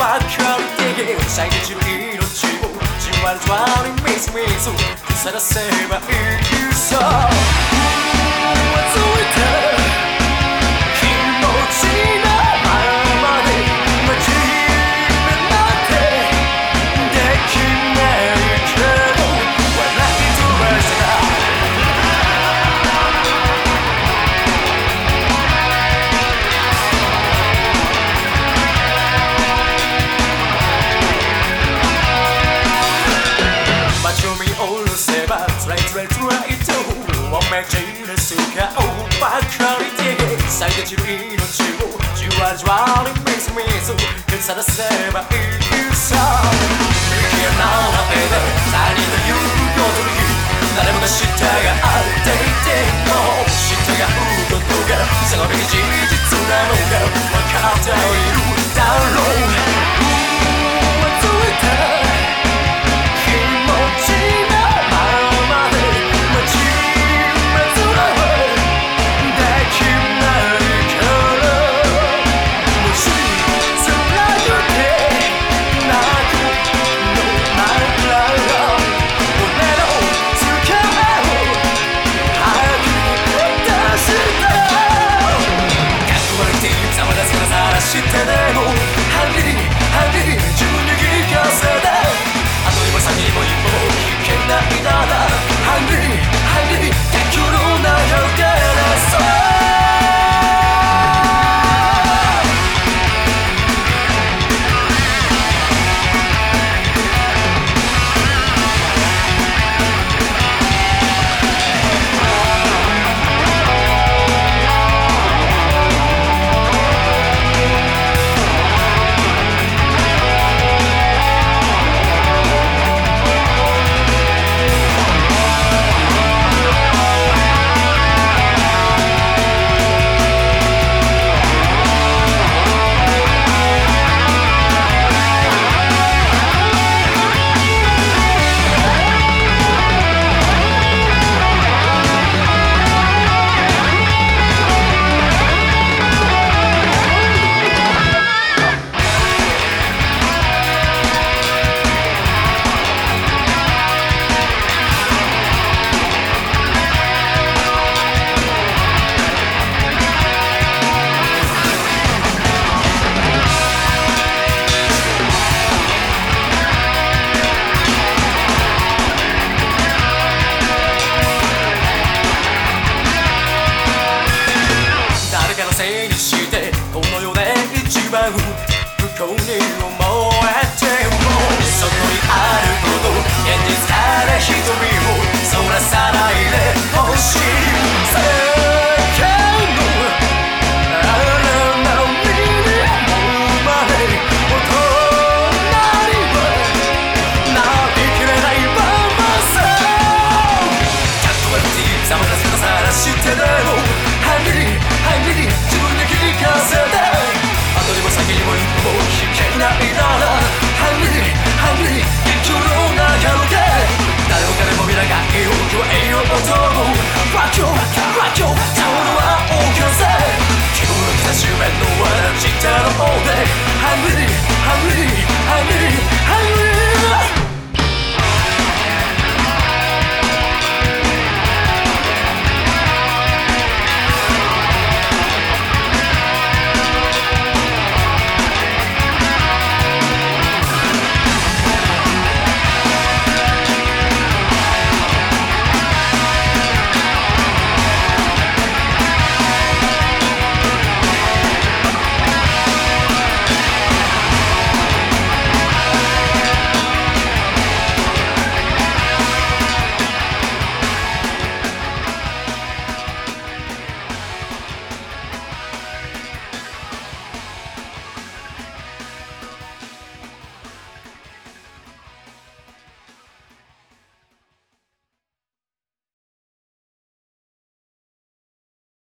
backyard digging 遮日の命を。じわじわにみずみず腐らせばいい 웨트라이도 멍매질을 수가 오바카리티 살개질 이노치 주와주와리 미스미스 근사다 세바 이유사 이렇게 나오나 베베 살리는 유도들이 나래보다 시타가 아웃데이팅 시타가 우도도가 생활의 기지 지투나노가 와카타오이 してでも。ハイミリハミリ自分で聞かせて後にも先にも一歩引けないなら